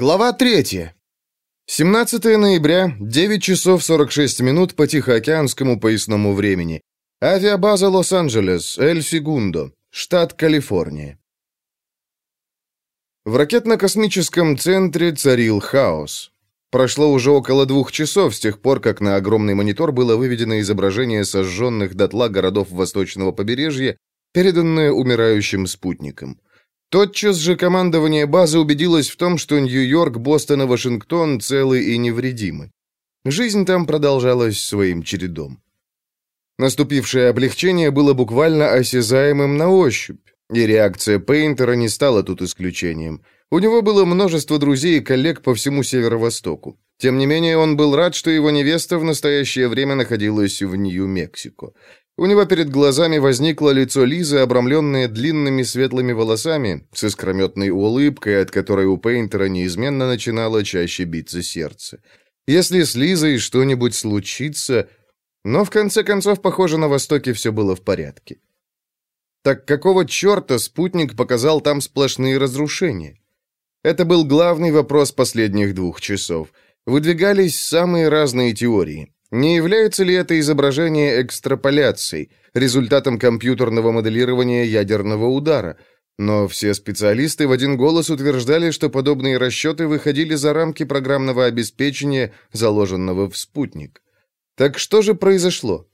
Глава 3. 17 ноября, 9 часов 46 минут по Тихоокеанскому поясному времени. Авиабаза Лос-Анджелес, Эль-Сегундо, штат Калифорния. В ракетно-космическом центре царил хаос. Прошло уже около двух часов с тех пор, как на огромный монитор было выведено изображение сожженных дотла городов восточного побережья, переданное умирающим спутником. Тотчас же командование базы убедилось в том, что Нью-Йорк, Бостон и Вашингтон целы и невредимы. Жизнь там продолжалась своим чередом. Наступившее облегчение было буквально осязаемым на ощупь, и реакция Пейнтера не стала тут исключением. У него было множество друзей и коллег по всему северо-востоку. Тем не менее, он был рад, что его невеста в настоящее время находилась в Нью-Мексико. У него перед глазами возникло лицо Лизы, обрамленное длинными светлыми волосами, с искрометной улыбкой, от которой у Пейнтера неизменно начинало чаще биться сердце. Если с Лизой что-нибудь случится... Но, в конце концов, похоже, на Востоке все было в порядке. Так какого черта спутник показал там сплошные разрушения? Это был главный вопрос последних двух часов. Выдвигались самые разные теории. Не является ли это изображение экстраполяцией, результатом компьютерного моделирования ядерного удара? Но все специалисты в один голос утверждали, что подобные расчеты выходили за рамки программного обеспечения, заложенного в спутник. Так что же произошло?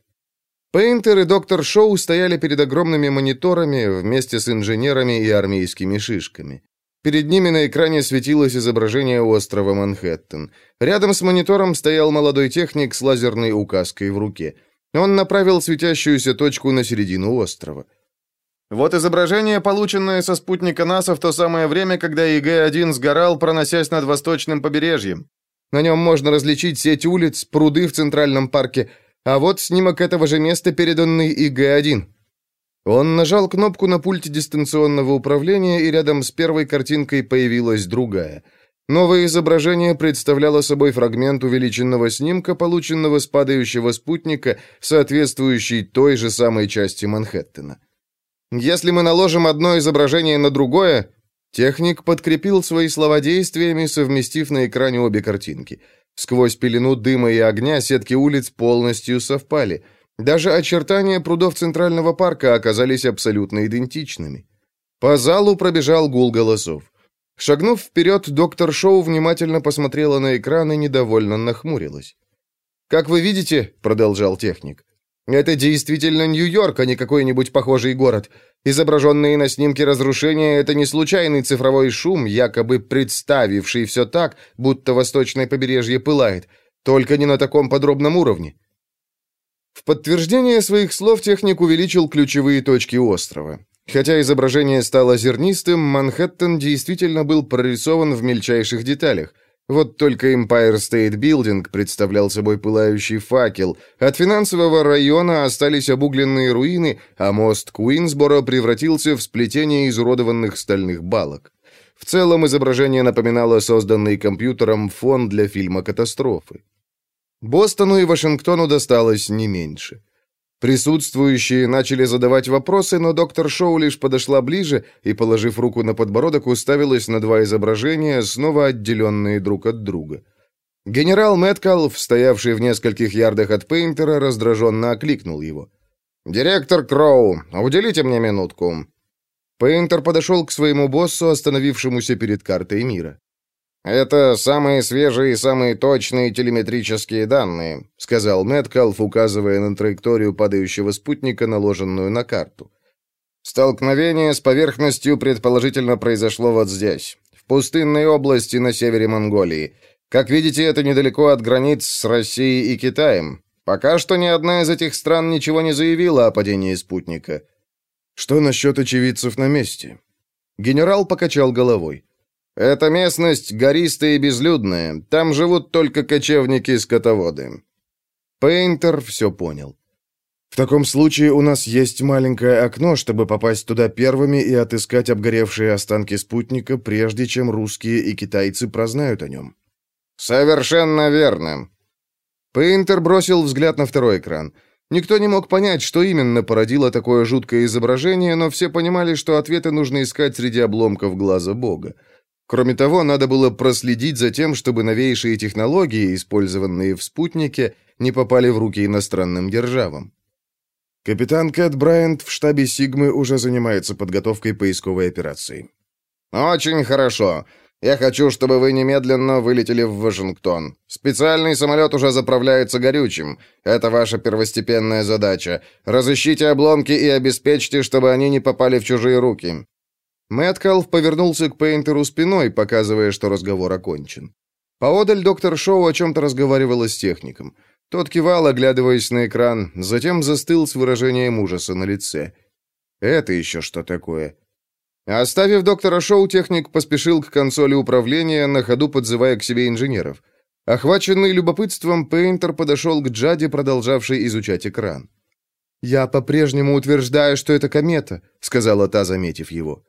Пейнтер и доктор Шоу стояли перед огромными мониторами вместе с инженерами и армейскими шишками. Перед ними на экране светилось изображение острова Манхэттен. Рядом с монитором стоял молодой техник с лазерной указкой в руке. Он направил светящуюся точку на середину острова. Вот изображение, полученное со спутника НАСА в то самое время, когда ИГ-1 сгорал, проносясь над восточным побережьем. На нем можно различить сеть улиц, пруды в Центральном парке, а вот снимок этого же места, переданный ИГ-1. Он нажал кнопку на пульте дистанционного управления, и рядом с первой картинкой появилась другая. Новое изображение представляло собой фрагмент увеличенного снимка, полученного с падающего спутника, соответствующий той же самой части Манхэттена. Если мы наложим одно изображение на другое, техник подкрепил свои слова действиями, совместив на экране обе картинки. Сквозь пелену дыма и огня сетки улиц полностью совпали – даже очертания прудов Центрального парка оказались абсолютно идентичными. По залу пробежал гул голосов. Шагнув вперед, доктор Шоу внимательно посмотрела на экран и недовольно нахмурилась. «Как вы видите», — продолжал техник, — «это действительно Нью-Йорк, а не какой-нибудь похожий город. Изображенные на снимке разрушения — это не случайный цифровой шум, якобы представивший все так, будто восточное побережье пылает, только не на таком подробном уровне. В подтверждение своих слов техник увеличил ключевые точки острова. Хотя изображение стало зернистым, Манхэттен действительно был прорисован в мельчайших деталях. Вот только Empire State Building представлял собой пылающий факел, от финансового района остались обугленные руины, а мост Куинсборо превратился в сплетение изуродованных стальных балок. В целом изображение напоминало созданный компьютером фон для фильма «Катастрофы». Бостону и Вашингтону досталось не меньше. Присутствующие начали задавать вопросы, но доктор Шоу лишь подошла ближе и, положив руку на подбородок, уставилась на два изображения, снова отделенные друг от друга. Генерал Мэткалф, стоявший в нескольких ярдах от Пейнтера, раздраженно окликнул его. «Директор Кроу, уделите мне минутку». Пейнтер подошел к своему боссу, остановившемуся перед картой мира. «Это самые свежие и самые точные телеметрические данные», сказал Мэткалф, указывая на траекторию падающего спутника, наложенную на карту. «Столкновение с поверхностью предположительно произошло вот здесь, в пустынной области на севере Монголии. Как видите, это недалеко от границ с Россией и Китаем. Пока что ни одна из этих стран ничего не заявила о падении спутника». «Что насчет очевидцев на месте?» Генерал покачал головой. Эта местность гористая и безлюдная. Там живут только кочевники-скотоводы». Пейнтер все понял. «В таком случае у нас есть маленькое окно, чтобы попасть туда первыми и отыскать обгоревшие останки спутника, прежде чем русские и китайцы прознают о нем». «Совершенно верно». Пейнтер бросил взгляд на второй экран. Никто не мог понять, что именно породило такое жуткое изображение, но все понимали, что ответы нужно искать среди обломков глаза Бога. Кроме того, надо было проследить за тем, чтобы новейшие технологии, использованные в спутнике, не попали в руки иностранным державам. Капитан Кэт Брайант в штабе Сигмы уже занимается подготовкой поисковой операции. «Очень хорошо. Я хочу, чтобы вы немедленно вылетели в Вашингтон. Специальный самолет уже заправляется горючим. Это ваша первостепенная задача. Разыщите обломки и обеспечьте, чтобы они не попали в чужие руки». Мэткалф повернулся к Пейнтеру спиной, показывая, что разговор окончен. Поодаль доктор Шоу о чем-то разговаривала с техником. Тот кивал, оглядываясь на экран, затем застыл с выражением ужаса на лице. «Это еще что такое?» Оставив доктора Шоу, техник поспешил к консоли управления, на ходу подзывая к себе инженеров. Охваченный любопытством, Пейнтер подошел к Джаде, продолжавшей изучать экран. «Я по-прежнему утверждаю, что это комета», — сказала та, заметив его.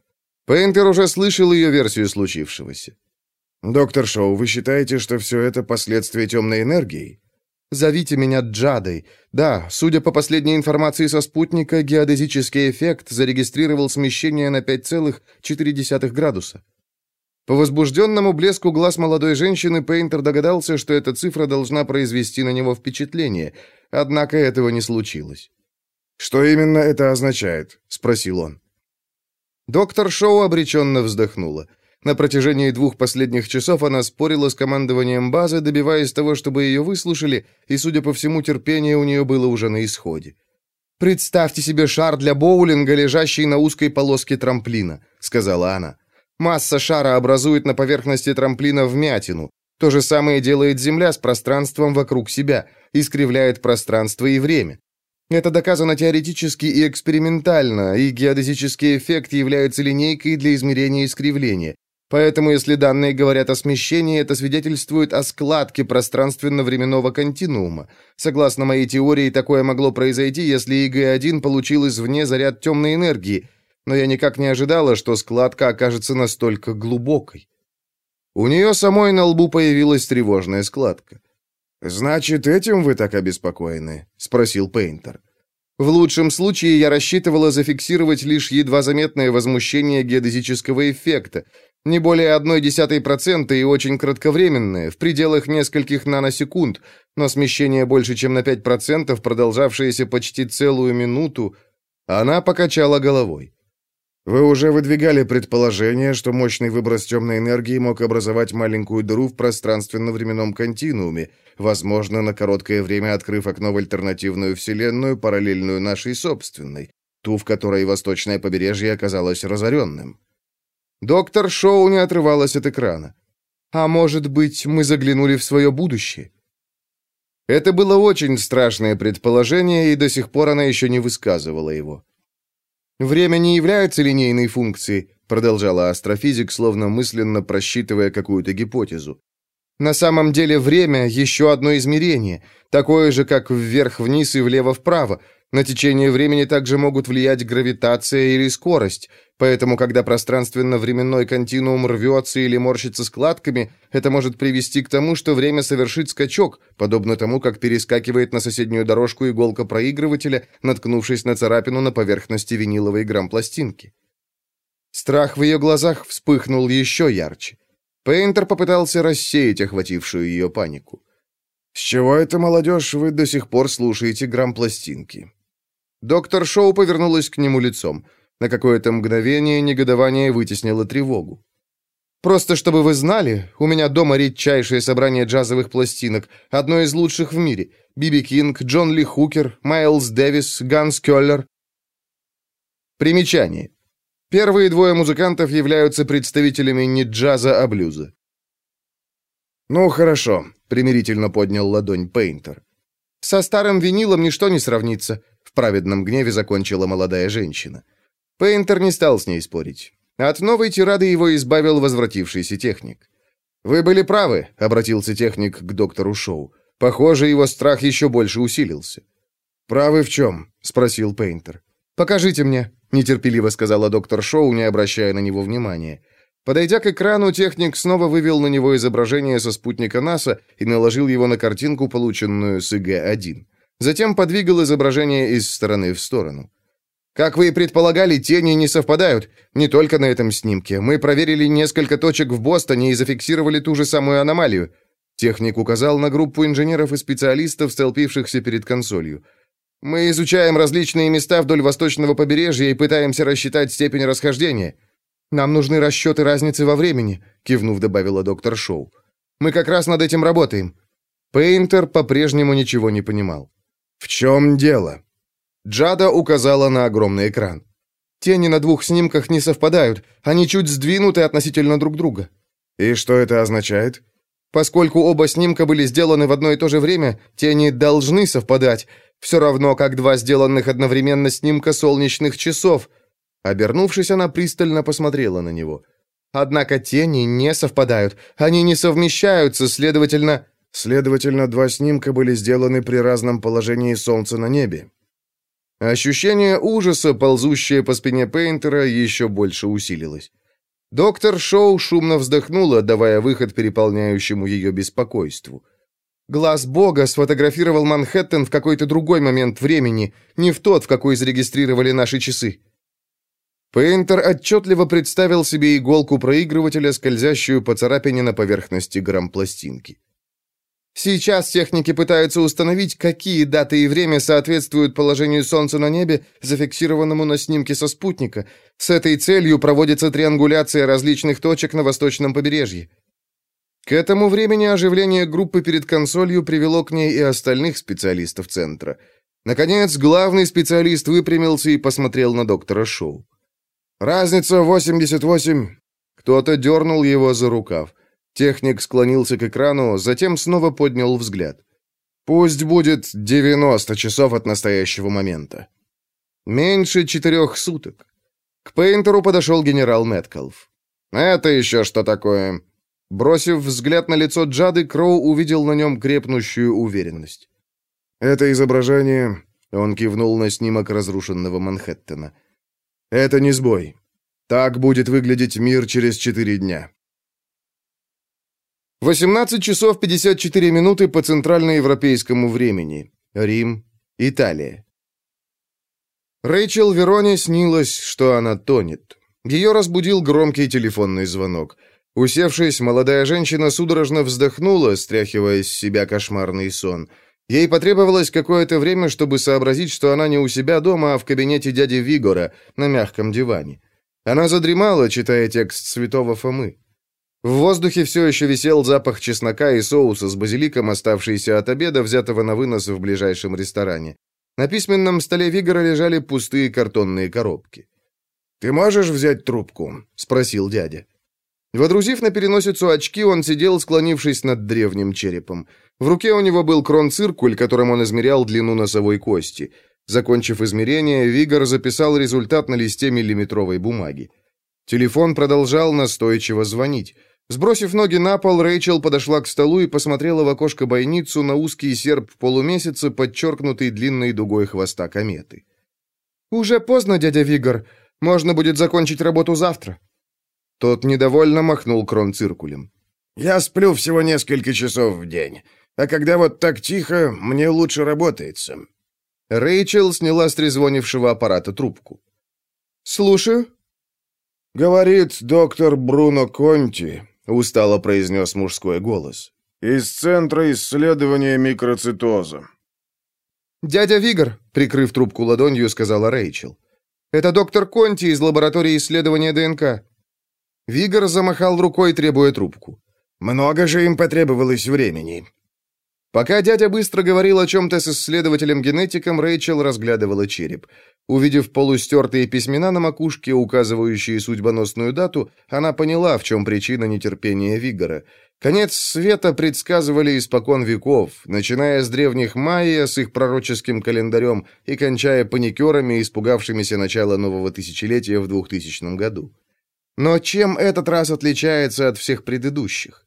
Пейнтер уже слышал ее версию случившегося. «Доктор Шоу, вы считаете, что все это последствия темной энергии?» Зовите меня Джадой. Да, судя по последней информации со спутника, геодезический эффект зарегистрировал смещение на 5,4 градуса. По возбужденному блеску глаз молодой женщины Пейнтер догадался, что эта цифра должна произвести на него впечатление, однако этого не случилось. «Что именно это означает?» — спросил он. Доктор Шоу обреченно вздохнула. На протяжении двух последних часов она спорила с командованием базы, добиваясь того, чтобы ее выслушали, и, судя по всему, терпение у нее было уже на исходе. «Представьте себе шар для боулинга, лежащий на узкой полоске трамплина», — сказала она. «Масса шара образует на поверхности трамплина вмятину. То же самое делает Земля с пространством вокруг себя, искривляет пространство и время. Это доказано теоретически и экспериментально, и геодезический эффект является линейкой для измерения искривления. Поэтому, если данные говорят о смещении, это свидетельствует о складке пространственно-временного континуума. Согласно моей теории, такое могло произойти, если ИГ-1 получил извне заряд темной энергии, но я никак не ожидала, что складка окажется настолько глубокой. У нее самой на лбу появилась тревожная складка. «Значит, этим вы так обеспокоены?» — спросил Пейнтер. В лучшем случае я рассчитывала зафиксировать лишь едва заметное возмущение геодезического эффекта, не более одной десятой процента и очень кратковременное, в пределах нескольких наносекунд, но смещение больше, чем на 5%, продолжавшееся почти целую минуту, она покачала головой. Вы уже выдвигали предположение, что мощный выброс темной энергии мог образовать маленькую дыру в пространственно-временном континууме, возможно, на короткое время открыв окно в альтернативную вселенную, параллельную нашей собственной, ту, в которой восточное побережье оказалось разоренным. Доктор Шоу не отрывалась от экрана. «А может быть, мы заглянули в свое будущее?» Это было очень страшное предположение, и до сих пор она еще не высказывала его. «Время не является линейной функцией», продолжала астрофизик, словно мысленно просчитывая какую-то гипотезу. «На самом деле время — еще одно измерение, такое же, как вверх-вниз и влево-вправо, на течение времени также могут влиять гравитация или скорость, поэтому когда пространственно-временной континуум рвется или морщится складками, это может привести к тому, что время совершит скачок, подобно тому, как перескакивает на соседнюю дорожку иголка проигрывателя, наткнувшись на царапину на поверхности виниловой грампластинки. Страх в ее глазах вспыхнул еще ярче. Пейнтер попытался рассеять охватившую ее панику. «С чего это, молодежь, вы до сих пор слушаете грампластинки?» Доктор Шоу повернулась к нему лицом. На какое-то мгновение негодование вытеснило тревогу. «Просто чтобы вы знали, у меня дома редчайшее собрание джазовых пластинок, одно из лучших в мире. Биби Кинг, Джон Ли Хукер, Майлз Дэвис, Ганс Кёллер». Примечание. Первые двое музыкантов являются представителями не джаза, а блюза. «Ну, хорошо», — примирительно поднял ладонь Пейнтер. «Со старым винилом ничто не сравнится праведном гневе закончила молодая женщина. Пейнтер не стал с ней спорить. От новой тирады его избавил возвратившийся техник. «Вы были правы», — обратился техник к доктору Шоу. «Похоже, его страх еще больше усилился». «Правы в чем?» — спросил Пейнтер. «Покажите мне», — нетерпеливо сказала доктор Шоу, не обращая на него внимания. Подойдя к экрану, техник снова вывел на него изображение со спутника НАСА и наложил его на картинку, полученную с ИГ-1. Затем подвигал изображение из стороны в сторону. Как вы и предполагали, тени не совпадают. Не только на этом снимке. Мы проверили несколько точек в Бостоне и зафиксировали ту же самую аномалию. Техник указал на группу инженеров и специалистов, столпившихся перед консолью. Мы изучаем различные места вдоль восточного побережья и пытаемся рассчитать степень расхождения. Нам нужны расчеты разницы во времени, кивнув, добавила доктор Шоу. Мы как раз над этим работаем. Пейнтер по-прежнему ничего не понимал. В чем дело? Джада указала на огромный экран. Тени на двух снимках не совпадают, они чуть сдвинуты относительно друг друга. И что это означает? Поскольку оба снимка были сделаны в одно и то же время, тени должны совпадать. Все равно, как два сделанных одновременно снимка солнечных часов. Обернувшись, она пристально посмотрела на него. Однако тени не совпадают, они не совмещаются, следовательно... Следовательно, два снимка были сделаны при разном положении Солнца на небе. Ощущение ужаса, ползущее по спине Пейнтера, еще больше усилилось. Доктор Шоу шумно вздохнула, давая выход переполняющему ее беспокойству. Глаз Бога сфотографировал Манхэттен в какой-то другой момент времени, не в тот, в какой зарегистрировали наши часы. Пейнтер отчетливо представил себе иголку проигрывателя, скользящую по царапине на поверхности грампластинки. Сейчас техники пытаются установить, какие даты и время соответствуют положению Солнца на небе, зафиксированному на снимке со спутника. С этой целью проводится триангуляция различных точек на восточном побережье. К этому времени оживление группы перед консолью привело к ней и остальных специалистов центра. Наконец, главный специалист выпрямился и посмотрел на доктора Шоу. «Разница 88...» Кто-то дернул его за рукав. Техник склонился к экрану, затем снова поднял взгляд. Пусть будет 90 часов от настоящего момента. Меньше четырех суток. К Пейнтеру подошел генерал Мэткалф. «Это еще что такое?» Бросив взгляд на лицо Джады, Кроу увидел на нем крепнущую уверенность. «Это изображение...» — он кивнул на снимок разрушенного Манхэттена. «Это не сбой. Так будет выглядеть мир через четыре дня. 18 часов 54 минуты по центральноевропейскому времени. Рим, Италия. Рэйчел Вероне снилось, что она тонет. Ее разбудил громкий телефонный звонок. Усевшись, молодая женщина судорожно вздохнула, стряхивая с себя кошмарный сон. Ей потребовалось какое-то время, чтобы сообразить, что она не у себя дома, а в кабинете дяди Вигора, на мягком диване. Она задремала, читая текст святого Фомы. В воздухе все еще висел запах чеснока и соуса с базиликом, оставшийся от обеда, взятого на вынос в ближайшем ресторане. На письменном столе Вигора лежали пустые картонные коробки. «Ты можешь взять трубку?» — спросил дядя. Водрузив на переносицу очки, он сидел, склонившись над древним черепом. В руке у него был крон-циркуль, которым он измерял длину носовой кости. Закончив измерение, Вигор записал результат на листе миллиметровой бумаги. Телефон продолжал настойчиво звонить. Сбросив ноги на пол, Рэйчел подошла к столу и посмотрела в окошко бойницу на узкий серп полумесяца, подчеркнутый длинной дугой хвоста кометы. «Уже поздно, дядя Вигор. Можно будет закончить работу завтра». Тот недовольно махнул крон-циркулем. «Я сплю всего несколько часов в день. А когда вот так тихо, мне лучше работается». Рэйчел сняла с трезвонившего аппарата трубку. «Слушаю». «Говорит доктор Бруно Конти, устало произнес мужской голос. Из центра исследования микроцитоза. Дядя Вигор, прикрыв трубку ладонью, сказала Рэйчел. Это доктор Конти из лаборатории исследования ДНК. Вигор замахал рукой, требуя трубку. Много же им потребовалось времени. Пока дядя быстро говорил о чем-то с исследователем-генетиком, Рэйчел разглядывала череп. Увидев полустертые письмена на макушке, указывающие судьбоносную дату, она поняла, в чем причина нетерпения Вигора. Конец света предсказывали испокон веков, начиная с древних майя с их пророческим календарем и кончая паникерами, испугавшимися начала нового тысячелетия в 2000 году. Но чем этот раз отличается от всех предыдущих?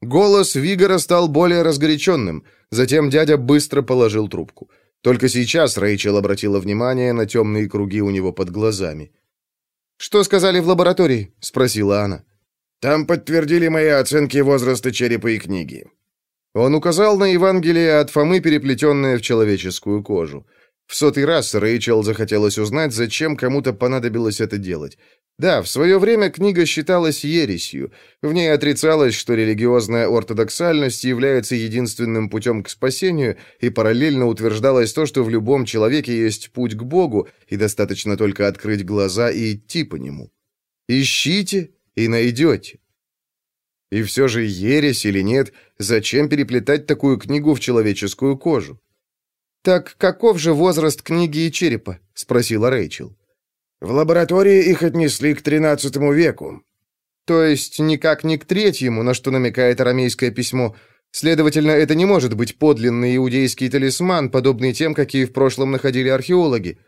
Голос Вигора стал более разгоряченным, затем дядя быстро положил трубку. Только сейчас Рэйчел обратила внимание на темные круги у него под глазами. «Что сказали в лаборатории?» — спросила она. «Там подтвердили мои оценки возраста черепа и книги». Он указал на Евангелие от Фомы, переплетенное в человеческую кожу. В сотый раз Рэйчел захотелось узнать, зачем кому-то понадобилось это делать. Да, в свое время книга считалась ересью. В ней отрицалось, что религиозная ортодоксальность является единственным путем к спасению, и параллельно утверждалось то, что в любом человеке есть путь к Богу, и достаточно только открыть глаза и идти по нему. Ищите и найдете. И все же, ересь или нет, зачем переплетать такую книгу в человеческую кожу? «Так каков же возраст книги и черепа?» — спросила Рэйчел. В лаборатории их отнесли к XIII веку. То есть никак не к третьему, на что намекает арамейское письмо. Следовательно, это не может быть подлинный иудейский талисман, подобный тем, какие в прошлом находили археологи.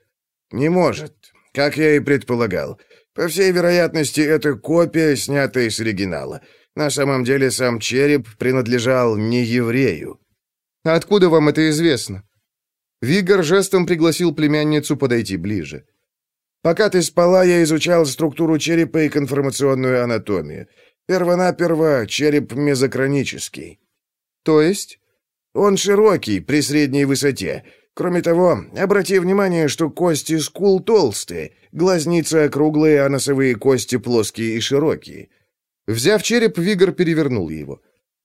Не может, как я и предполагал. По всей вероятности, это копия, снятая с оригинала. На самом деле сам череп принадлежал не еврею. Откуда вам это известно? Вигор жестом пригласил племянницу подойти ближе. Пока ты спала, я изучал структуру черепа и конформационную анатомию. Первонаперво череп мезокронический. То есть? Он широкий, при средней высоте. Кроме того, обрати внимание, что кости скул толстые, глазницы округлые, а носовые кости плоские и широкие. Взяв череп, Вигор перевернул его.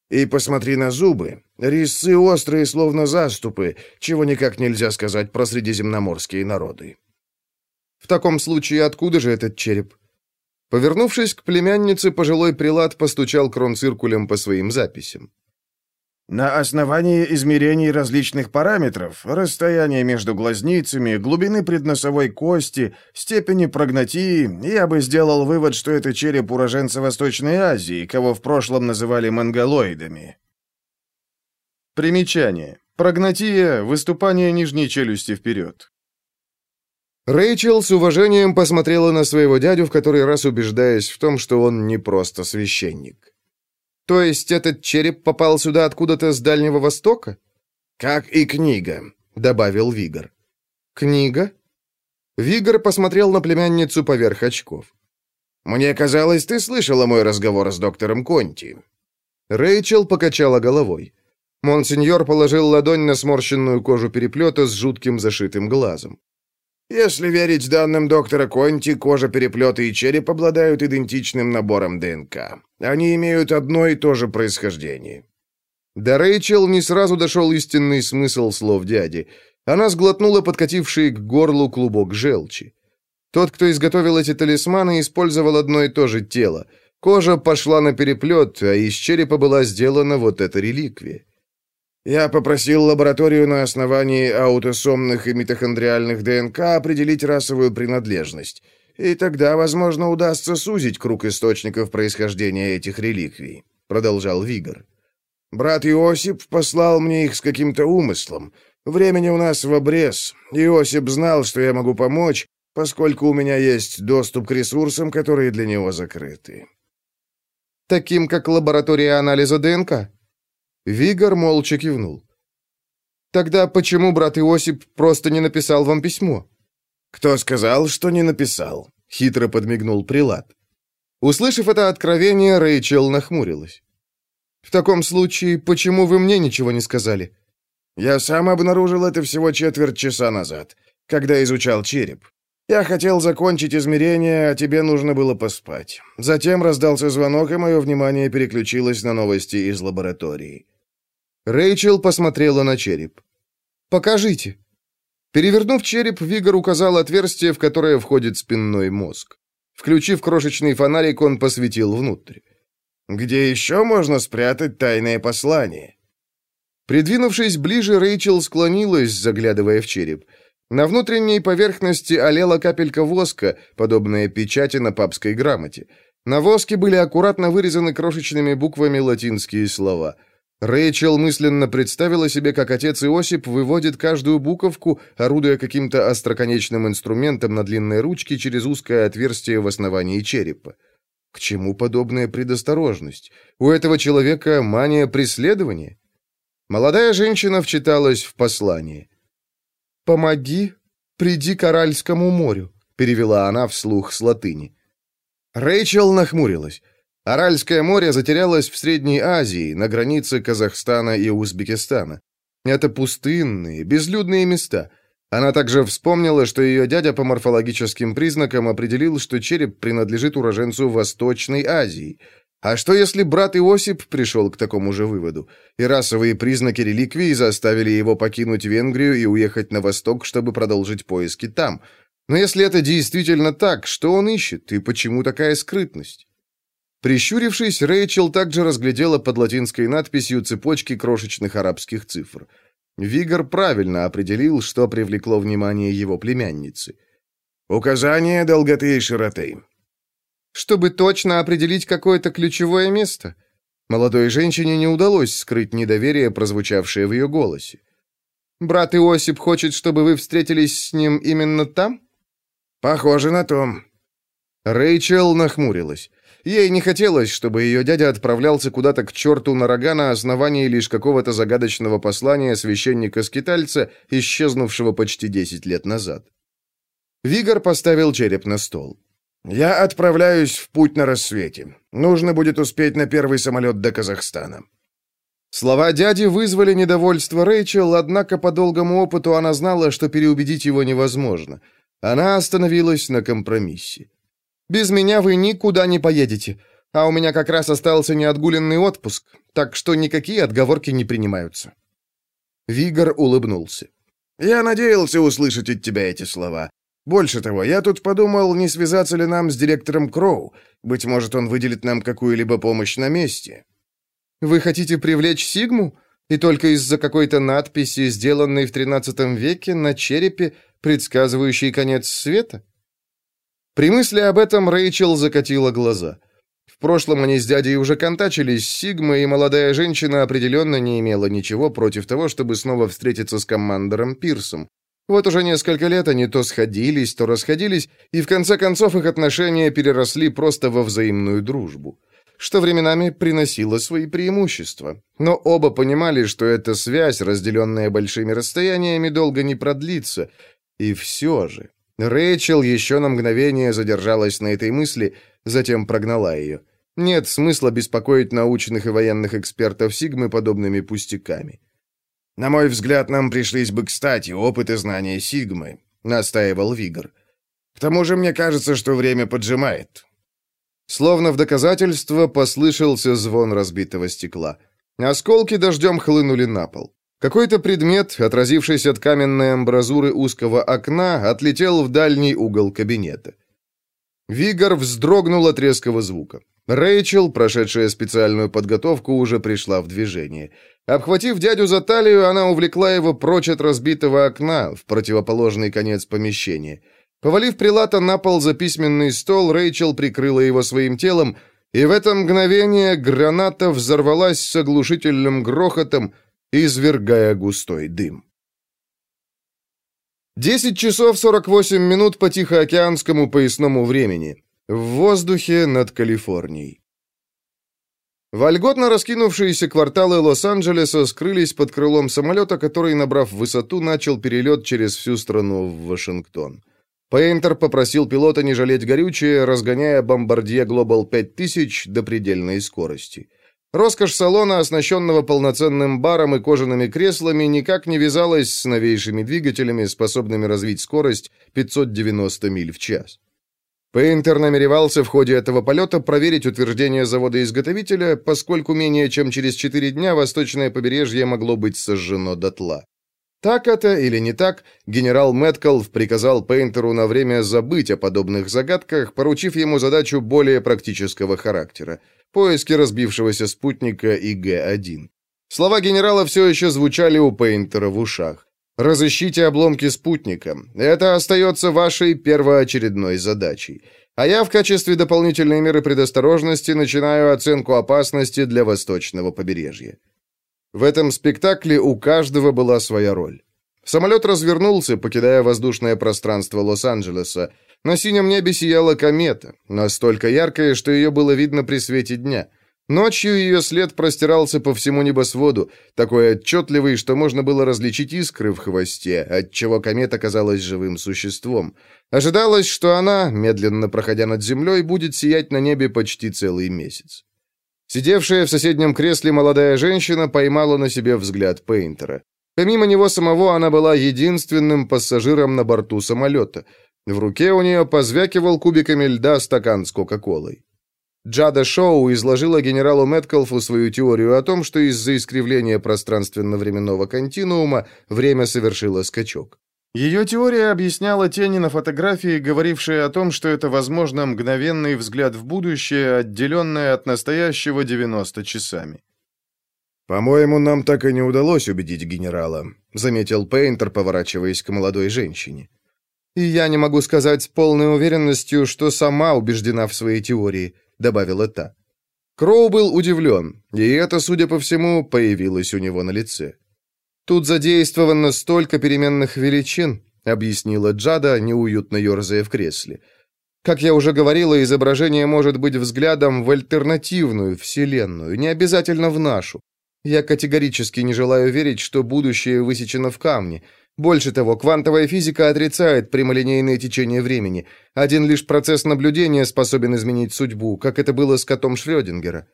И посмотри на зубы. Резцы острые, словно заступы, чего никак нельзя сказать про средиземноморские народы. В таком случае откуда же этот череп? Повернувшись к племяннице, пожилой прилад постучал кронциркулем по своим записям. На основании измерений различных параметров, расстояния между глазницами, глубины предносовой кости, степени прогнатии, я бы сделал вывод, что это череп уроженца Восточной Азии, кого в прошлом называли монголоидами. Примечание. Прогнатия – выступание нижней челюсти вперед. Рэйчел с уважением посмотрела на своего дядю, в который раз убеждаясь в том, что он не просто священник. «То есть этот череп попал сюда откуда-то с Дальнего Востока?» «Как и книга», — добавил Вигор. «Книга?» Вигор посмотрел на племянницу поверх очков. «Мне казалось, ты слышала мой разговор с доктором Конти». Рэйчел покачала головой. Монсеньор положил ладонь на сморщенную кожу переплета с жутким зашитым глазом. Если верить данным доктора Конти, кожа переплета и череп обладают идентичным набором ДНК. Они имеют одно и то же происхождение. До Рэйчел не сразу дошел истинный смысл слов дяди. Она сглотнула подкативший к горлу клубок желчи. Тот, кто изготовил эти талисманы, использовал одно и то же тело. Кожа пошла на переплет, а из черепа была сделана вот эта реликвия. Я попросил лабораторию на основании аутосомных и митохондриальных ДНК определить расовую принадлежность. И тогда, возможно, удастся сузить круг источников происхождения этих реликвий», — продолжал Вигор. «Брат Иосип послал мне их с каким-то умыслом. Времени у нас в обрез. Иосип знал, что я могу помочь, поскольку у меня есть доступ к ресурсам, которые для него закрыты». «Таким, как лаборатория анализа ДНК?» Вигор молча кивнул. «Тогда почему брат Иосип просто не написал вам письмо?» «Кто сказал, что не написал?» — хитро подмигнул Прилад. Услышав это откровение, Рэйчел нахмурилась. «В таком случае, почему вы мне ничего не сказали?» «Я сам обнаружил это всего четверть часа назад, когда изучал череп. Я хотел закончить измерение, а тебе нужно было поспать. Затем раздался звонок, и мое внимание переключилось на новости из лаборатории. Рэйчел посмотрела на череп. «Покажите». Перевернув череп, Вигор указал отверстие, в которое входит спинной мозг. Включив крошечный фонарик, он посветил внутрь. «Где еще можно спрятать тайное послание?» Придвинувшись ближе, Рэйчел склонилась, заглядывая в череп. На внутренней поверхности олела капелька воска, подобная печати на папской грамоте. На воске были аккуратно вырезаны крошечными буквами латинские слова – Рэйчел мысленно представила себе, как отец Иосип выводит каждую буковку, орудуя каким-то остроконечным инструментом на длинной ручке через узкое отверстие в основании черепа. К чему подобная предосторожность? У этого человека мания преследования? Молодая женщина вчиталась в послание. «Помоги, приди к Аральскому морю», — перевела она вслух с латыни. Рэйчел нахмурилась. Аральское море затерялось в Средней Азии, на границе Казахстана и Узбекистана. Это пустынные, безлюдные места. Она также вспомнила, что ее дядя по морфологическим признакам определил, что череп принадлежит уроженцу Восточной Азии. А что если брат Иосип пришел к такому же выводу, и расовые признаки реликвии заставили его покинуть Венгрию и уехать на восток, чтобы продолжить поиски там? Но если это действительно так, что он ищет, и почему такая скрытность? Прищурившись, Рэйчел также разглядела под латинской надписью цепочки крошечных арабских цифр – Вигор правильно определил, что привлекло внимание его племянницы. «Указание долготы и широты». «Чтобы точно определить какое-то ключевое место». Молодой женщине не удалось скрыть недоверие, прозвучавшее в ее голосе. «Брат Иосип хочет, чтобы вы встретились с ним именно там?» «Похоже на то». Рэйчел нахмурилась. Ей не хотелось, чтобы ее дядя отправлялся куда-то к черту на рога на основании лишь какого-то загадочного послания священника-скитальца, исчезнувшего почти 10 лет назад. Вигор поставил череп на стол. «Я отправляюсь в путь на рассвете. Нужно будет успеть на первый самолет до Казахстана». Слова дяди вызвали недовольство Рэйчел, однако по долгому опыту она знала, что переубедить его невозможно. Она остановилась на компромиссе. Без меня вы никуда не поедете, а у меня как раз остался неотгуленный отпуск, так что никакие отговорки не принимаются». Вигор улыбнулся. «Я надеялся услышать от тебя эти слова. Больше того, я тут подумал, не связаться ли нам с директором Кроу. Быть может, он выделит нам какую-либо помощь на месте». «Вы хотите привлечь Сигму? И только из-за какой-то надписи, сделанной в XIII веке на черепе, предсказывающей конец света?» При мысли об этом Рэйчел закатила глаза. В прошлом они с дядей уже контачились с и молодая женщина определенно не имела ничего против того, чтобы снова встретиться с командором Пирсом. Вот уже несколько лет они то сходились, то расходились, и в конце концов их отношения переросли просто во взаимную дружбу что временами приносило свои преимущества. Но оба понимали, что эта связь, разделенная большими расстояниями, долго не продлится. И все же... Рэйчел еще на мгновение задержалась на этой мысли, затем прогнала ее. Нет смысла беспокоить научных и военных экспертов Сигмы подобными пустяками. «На мой взгляд, нам пришлись бы кстати опыт и знания Сигмы», — настаивал Вигор. «К тому же мне кажется, что время поджимает». Словно в доказательство послышался звон разбитого стекла. Осколки дождем хлынули на пол. Какой-то предмет, отразившийся от каменной амбразуры узкого окна, отлетел в дальний угол кабинета. Вигор вздрогнул от резкого звука. Рэйчел, прошедшая специальную подготовку, уже пришла в движение. Обхватив дядю за талию, она увлекла его прочь от разбитого окна в противоположный конец помещения. Повалив прилата на пол за письменный стол, Рэйчел прикрыла его своим телом, и в это мгновение граната взорвалась с оглушительным грохотом, извергая густой дым. 10 часов 48 минут по Тихоокеанскому поясному времени. В воздухе над Калифорнией. Вольготно раскинувшиеся кварталы Лос-Анджелеса скрылись под крылом самолета, который, набрав высоту, начал перелет через всю страну в Вашингтон. Пейнтер попросил пилота не жалеть горючее, разгоняя бомбардье Global 5000 до предельной скорости. Роскошь салона, оснащенного полноценным баром и кожаными креслами, никак не вязалась с новейшими двигателями, способными развить скорость 590 миль в час. Пейнтер намеревался в ходе этого полета проверить утверждение завода-изготовителя, поскольку менее чем через 4 дня восточное побережье могло быть сожжено дотла. Так это или не так, генерал Мэткалф приказал Пейнтеру на время забыть о подобных загадках, поручив ему задачу более практического характера – поиски разбившегося спутника ИГ-1. Слова генерала все еще звучали у Пейнтера в ушах. «Разыщите обломки спутника. Это остается вашей первоочередной задачей. А я в качестве дополнительной меры предосторожности начинаю оценку опасности для восточного побережья». В этом спектакле у каждого была своя роль. Самолет развернулся, покидая воздушное пространство Лос-Анджелеса. На синем небе сияла комета, настолько яркая, что ее было видно при свете дня. Ночью ее след простирался по всему небосводу, такой отчетливый, что можно было различить искры в хвосте, отчего комета казалась живым существом. Ожидалось, что она, медленно проходя над землей, будет сиять на небе почти целый месяц. Сидевшая в соседнем кресле молодая женщина поймала на себе взгляд Пейнтера. Помимо него самого, она была единственным пассажиром на борту самолета. В руке у нее позвякивал кубиками льда стакан с Кока-Колой. Джада Шоу изложила генералу Мэткалфу свою теорию о том, что из-за искривления пространственно-временного континуума время совершило скачок. Ее теория объясняла тени на фотографии, говорившие о том, что это, возможно, мгновенный взгляд в будущее, отделенное от настоящего 90 часами. «По-моему, нам так и не удалось убедить генерала», — заметил Пейнтер, поворачиваясь к молодой женщине. «И я не могу сказать с полной уверенностью, что сама убеждена в своей теории», — добавила та. Кроу был удивлен, и это, судя по всему, появилось у него на лице. «Тут задействовано столько переменных величин», — объяснила Джада, неуютно ерзая в кресле. «Как я уже говорила, изображение может быть взглядом в альтернативную вселенную, не обязательно в нашу. Я категорически не желаю верить, что будущее высечено в камне. Больше того, квантовая физика отрицает прямолинейное течение времени. Один лишь процесс наблюдения способен изменить судьбу, как это было с котом Шрёдингера.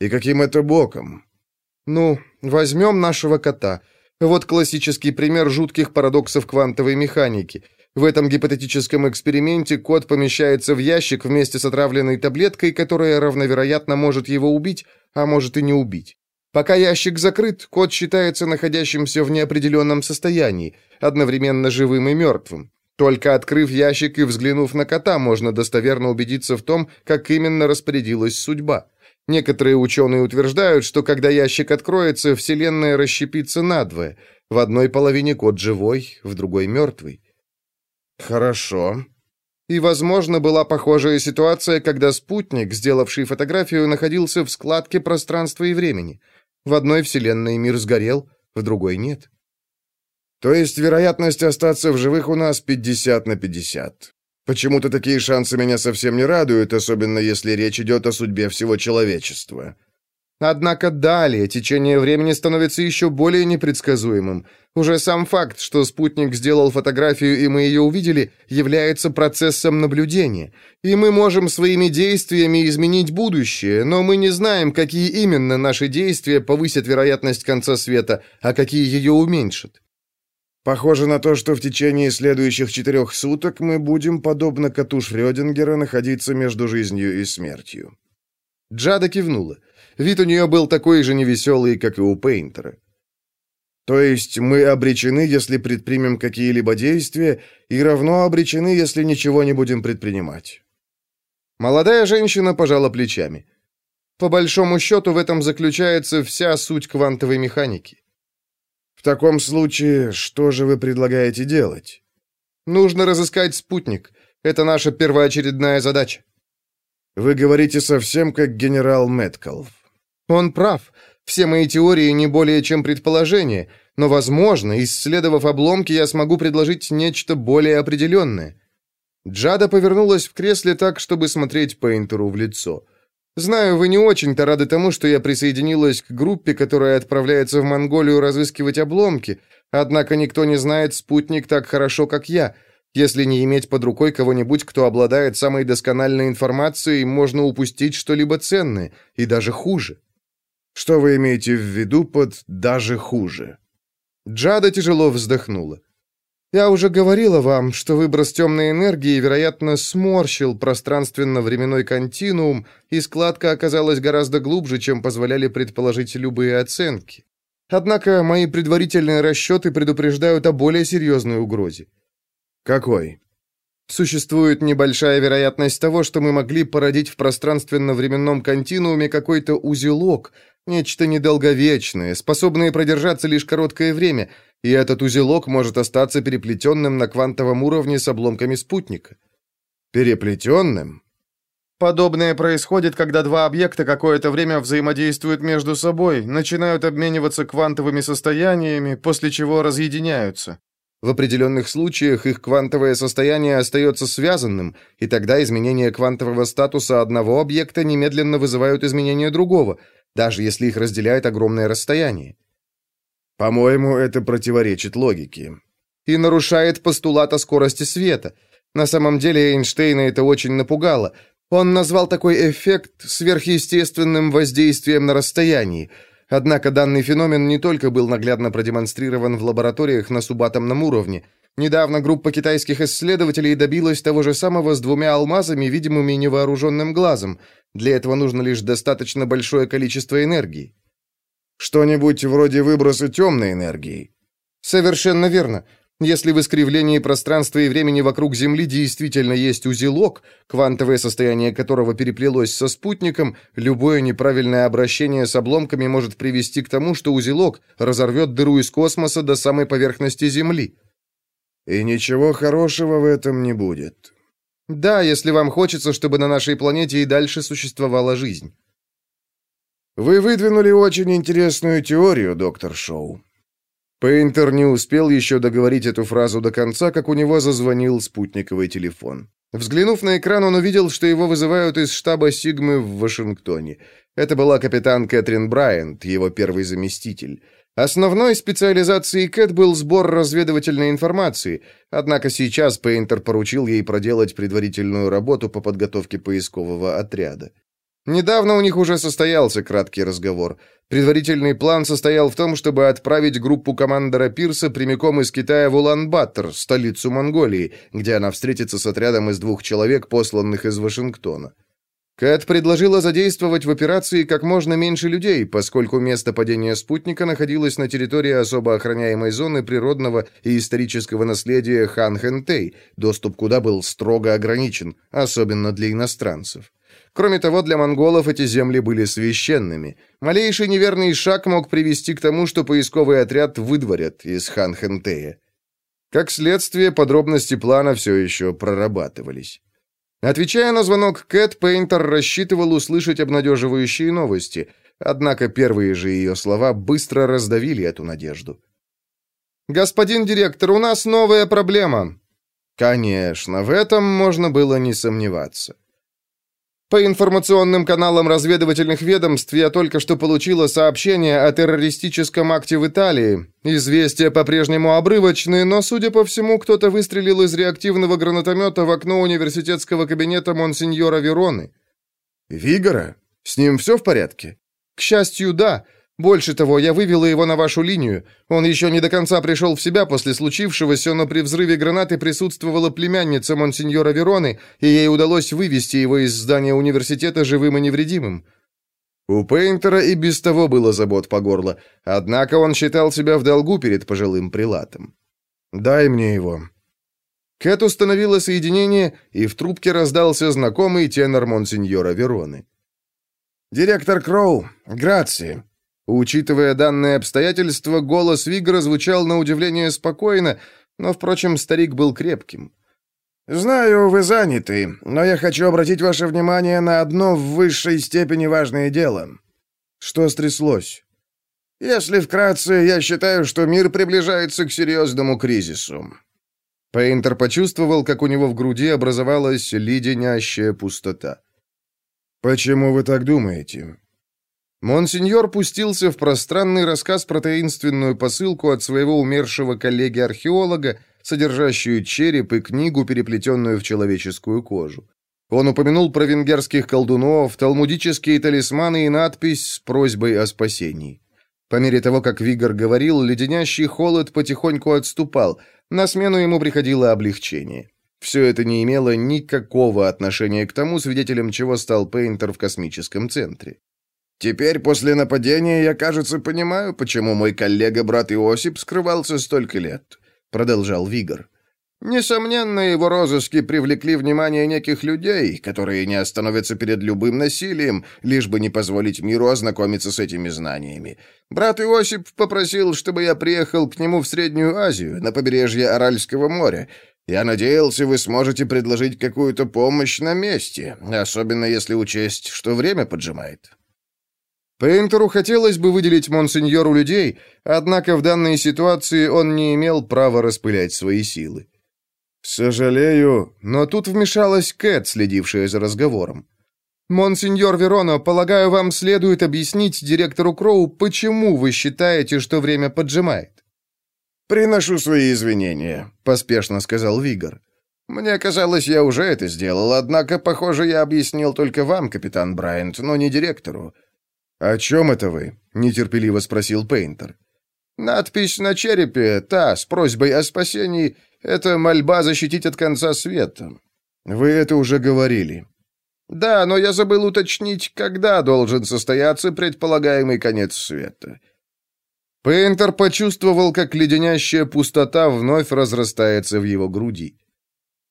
И каким это боком? Ну, возьмем нашего кота. Вот классический пример жутких парадоксов квантовой механики. В этом гипотетическом эксперименте кот помещается в ящик вместе с отравленной таблеткой, которая равновероятно может его убить, а может и не убить. Пока ящик закрыт, кот считается находящимся в неопределенном состоянии, одновременно живым и мертвым. Только открыв ящик и взглянув на кота, можно достоверно убедиться в том, как именно распорядилась судьба. Некоторые ученые утверждают, что когда ящик откроется, Вселенная расщепится надвое. В одной половине кот живой, в другой мертвый. Хорошо. И, возможно, была похожая ситуация, когда спутник, сделавший фотографию, находился в складке пространства и времени. В одной Вселенной мир сгорел, в другой нет. То есть вероятность остаться в живых у нас 50 на 50. Почему-то такие шансы меня совсем не радуют, особенно если речь идет о судьбе всего человечества. Однако далее течение времени становится еще более непредсказуемым. Уже сам факт, что спутник сделал фотографию и мы ее увидели, является процессом наблюдения. И мы можем своими действиями изменить будущее, но мы не знаем, какие именно наши действия повысят вероятность конца света, а какие ее уменьшат. Похоже на то, что в течение следующих четырех суток мы будем, подобно коту Шрёдингера, находиться между жизнью и смертью». Джада кивнула. Вид у нее был такой же невеселый, как и у Пейнтера. «То есть мы обречены, если предпримем какие-либо действия, и равно обречены, если ничего не будем предпринимать?» Молодая женщина пожала плечами. «По большому счету в этом заключается вся суть квантовой механики. В таком случае, что же вы предлагаете делать? Нужно разыскать спутник. Это наша первоочередная задача. Вы говорите совсем как генерал Мэткалф. Он прав. Все мои теории не более чем предположения, но, возможно, исследовав обломки, я смогу предложить нечто более определенное. Джада повернулась в кресле так, чтобы смотреть Пейнтеру в лицо. Знаю, вы не очень-то рады тому, что я присоединилась к группе, которая отправляется в Монголию разыскивать обломки, однако никто не знает спутник так хорошо, как я. Если не иметь под рукой кого-нибудь, кто обладает самой доскональной информацией, можно упустить что-либо ценное, и даже хуже. Что вы имеете в виду под «даже хуже»? Джада тяжело вздохнула. Я уже говорила вам, что выброс темной энергии, вероятно, сморщил пространственно-временной континуум, и складка оказалась гораздо глубже, чем позволяли предположить любые оценки. Однако мои предварительные расчеты предупреждают о более серьезной угрозе. Какой? Существует небольшая вероятность того, что мы могли породить в пространственно-временном континууме какой-то узелок, нечто недолговечное, способное продержаться лишь короткое время — и этот узелок может остаться переплетенным на квантовом уровне с обломками спутника. Переплетенным? Подобное происходит, когда два объекта какое-то время взаимодействуют между собой, начинают обмениваться квантовыми состояниями, после чего разъединяются. В определенных случаях их квантовое состояние остается связанным, и тогда изменения квантового статуса одного объекта немедленно вызывают изменения другого, даже если их разделяет огромное расстояние. По-моему, это противоречит логике. И нарушает постулат о скорости света. На самом деле Эйнштейна это очень напугало. Он назвал такой эффект сверхъестественным воздействием на расстоянии. Однако данный феномен не только был наглядно продемонстрирован в лабораториях на субатомном уровне. Недавно группа китайских исследователей добилась того же самого с двумя алмазами, видимыми невооруженным глазом. Для этого нужно лишь достаточно большое количество энергии. Что-нибудь вроде выброса темной энергии. Совершенно верно. Если в искривлении пространства и времени вокруг Земли действительно есть узелок, квантовое состояние которого переплелось со спутником, любое неправильное обращение с обломками может привести к тому, что узелок разорвет дыру из космоса до самой поверхности Земли. И ничего хорошего в этом не будет. Да, если вам хочется, чтобы на нашей планете и дальше существовала жизнь. Вы выдвинули очень интересную теорию, доктор Шоу. Пейнтер не успел еще договорить эту фразу до конца, как у него зазвонил спутниковый телефон. Взглянув на экран, он увидел, что его вызывают из штаба Сигмы в Вашингтоне. Это была капитан Кэтрин Брайант, его первый заместитель. Основной специализацией Кэт был сбор разведывательной информации, однако сейчас Пейнтер поручил ей проделать предварительную работу по подготовке поискового отряда. Недавно у них уже состоялся краткий разговор. Предварительный план состоял в том, чтобы отправить группу командора Пирса прямиком из Китая в Улан-Батор, столицу Монголии, где она встретится с отрядом из двух человек, посланных из Вашингтона. Кэт предложила задействовать в операции как можно меньше людей, поскольку место падения спутника находилось на территории особо охраняемой зоны природного и исторического наследия Хан Хэнтэй, доступ куда был строго ограничен, особенно для иностранцев. Кроме того, для монголов эти земли были священными. Малейший неверный шаг мог привести к тому, что поисковый отряд выдворят из Хан-Хентея. Как следствие, подробности плана все еще прорабатывались. Отвечая на звонок Кэт, Пейнтер рассчитывал услышать обнадеживающие новости, однако первые же ее слова быстро раздавили эту надежду. «Господин директор, у нас новая проблема». Конечно, в этом можно было не сомневаться. По информационным каналам разведывательных ведомств я только что получила сообщение о террористическом акте в Италии. Известия по-прежнему обрывочные, но, судя по всему, кто-то выстрелил из реактивного гранатомета в окно университетского кабинета монсеньора Вероны. Вигора? С ним все в порядке? К счастью, да. Больше того, я вывела его на вашу линию. Он еще не до конца пришел в себя после случившегося, но при взрыве гранаты присутствовала племянница монсеньора Вероны, и ей удалось вывести его из здания университета живым и невредимым. У Пейнтера и без того было забот по горло, однако он считал себя в долгу перед пожилым прилатом. «Дай мне его». Кэт установила соединение, и в трубке раздался знакомый тенор монсеньора Вероны. «Директор Кроу, грации. Учитывая данные обстоятельства, голос Вигра звучал на удивление спокойно, но, впрочем, старик был крепким. «Знаю, вы заняты, но я хочу обратить ваше внимание на одно в высшей степени важное дело. Что стряслось?» «Если вкратце, я считаю, что мир приближается к серьезному кризису». Пейнтер почувствовал, как у него в груди образовалась леденящая пустота. «Почему вы так думаете?» Монсеньор пустился в пространный рассказ про таинственную посылку от своего умершего коллеги-археолога, содержащую череп и книгу, переплетенную в человеческую кожу. Он упомянул про венгерских колдунов, талмудические талисманы и надпись с просьбой о спасении. По мере того, как Вигор говорил, леденящий холод потихоньку отступал, на смену ему приходило облегчение. Все это не имело никакого отношения к тому, свидетелем чего стал Пейнтер в космическом центре. Теперь, после нападения, я, кажется, понимаю, почему мой коллега-брат Иосип скрывался столько лет», — продолжал Вигор. «Несомненно, его розыски привлекли внимание неких людей, которые не остановятся перед любым насилием, лишь бы не позволить миру ознакомиться с этими знаниями. Брат Иосип попросил, чтобы я приехал к нему в Среднюю Азию, на побережье Аральского моря. Я надеялся, вы сможете предложить какую-то помощь на месте, особенно если учесть, что время поджимает». Пейнтеру хотелось бы выделить монсеньору людей, однако в данной ситуации он не имел права распылять свои силы. «Сожалею, но тут вмешалась Кэт, следившая за разговором. «Монсеньор Верона, полагаю, вам следует объяснить директору Кроу, почему вы считаете, что время поджимает». «Приношу свои извинения», — поспешно сказал Вигор. «Мне казалось, я уже это сделал, однако, похоже, я объяснил только вам, капитан Брайант, но не директору. «О чем это вы?» — нетерпеливо спросил Пейнтер. «Надпись на черепе, та, с просьбой о спасении, это мольба защитить от конца света». «Вы это уже говорили». «Да, но я забыл уточнить, когда должен состояться предполагаемый конец света». Пейнтер почувствовал, как леденящая пустота вновь разрастается в его груди.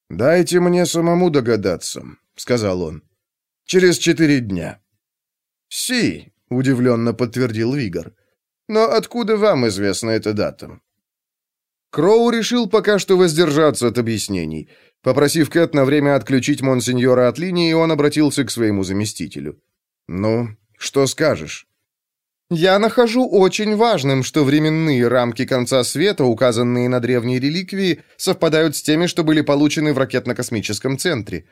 «Дайте мне самому догадаться», — сказал он. «Через четыре дня». «Си», — удивленно подтвердил Вигор. «Но откуда вам известна эта дата?» Кроу решил пока что воздержаться от объяснений. Попросив Кэт на время отключить монсеньора от линии, он обратился к своему заместителю. «Ну, что скажешь?» Я нахожу очень важным, что временные рамки конца света, указанные на древней реликвии, совпадают с теми, что были получены в ракетно-космическом центре.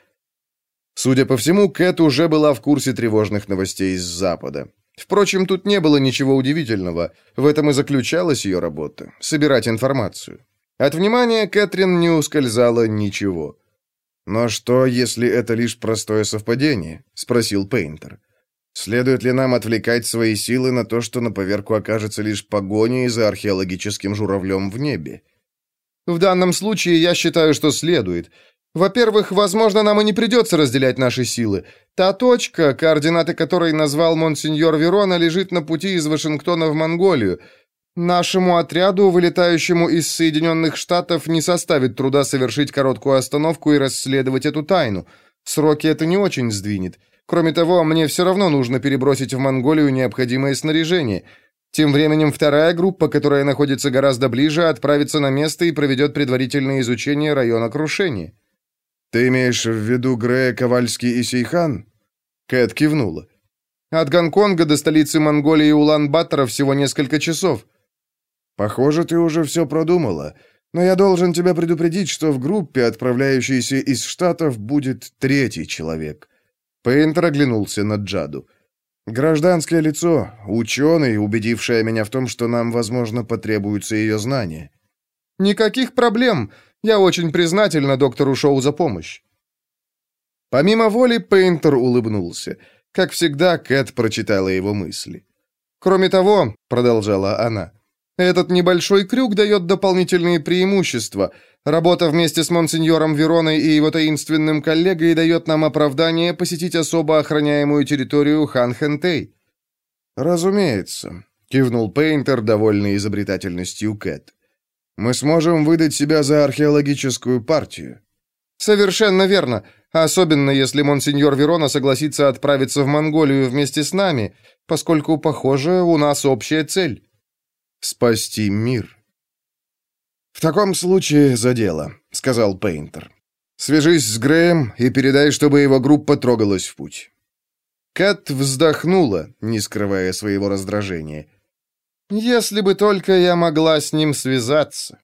Судя по всему, Кэт уже была в курсе тревожных новостей из Запада. Впрочем, тут не было ничего удивительного. В этом и заключалась ее работа — собирать информацию. От внимания Кэтрин не ускользало ничего. «Но что, если это лишь простое совпадение?» — спросил Пейнтер. Следует ли нам отвлекать свои силы на то, что на поверку окажется лишь погоня за археологическим журавлем в небе? В данном случае я считаю, что следует. Во-первых, возможно, нам и не придется разделять наши силы. Та точка, координаты которой назвал монсеньор Верона, лежит на пути из Вашингтона в Монголию. Нашему отряду, вылетающему из Соединенных Штатов, не составит труда совершить короткую остановку и расследовать эту тайну. Сроки это не очень сдвинет. Кроме того, мне все равно нужно перебросить в Монголию необходимое снаряжение. Тем временем вторая группа, которая находится гораздо ближе, отправится на место и проведет предварительное изучение района крушения». «Ты имеешь в виду Грея, Ковальский и Сейхан?» Кэт кивнула. «От Гонконга до столицы Монголии Улан-Батора всего несколько часов». «Похоже, ты уже все продумала. Но я должен тебя предупредить, что в группе, отправляющейся из Штатов, будет третий человек. Пейнтер оглянулся на Джаду. «Гражданское лицо, ученый, убедившая меня в том, что нам, возможно, потребуются ее знания». «Никаких проблем. Я очень признательна доктору Шоу за помощь». Помимо воли, Пейнтер улыбнулся. Как всегда, Кэт прочитала его мысли. «Кроме того», — продолжала она, — «этот небольшой крюк дает дополнительные преимущества — Работа вместе с монсеньором Вероной и его таинственным коллегой дает нам оправдание посетить особо охраняемую территорию Хан-Хентей». «Разумеется», — кивнул Пейнтер, довольный изобретательностью Кэт. «Мы сможем выдать себя за археологическую партию». «Совершенно верно, особенно если монсеньор Верона согласится отправиться в Монголию вместе с нами, поскольку, похоже, у нас общая цель». «Спасти мир», «В таком случае за дело», — сказал Пейнтер. «Свяжись с Греем и передай, чтобы его группа трогалась в путь». Кэт вздохнула, не скрывая своего раздражения. «Если бы только я могла с ним связаться».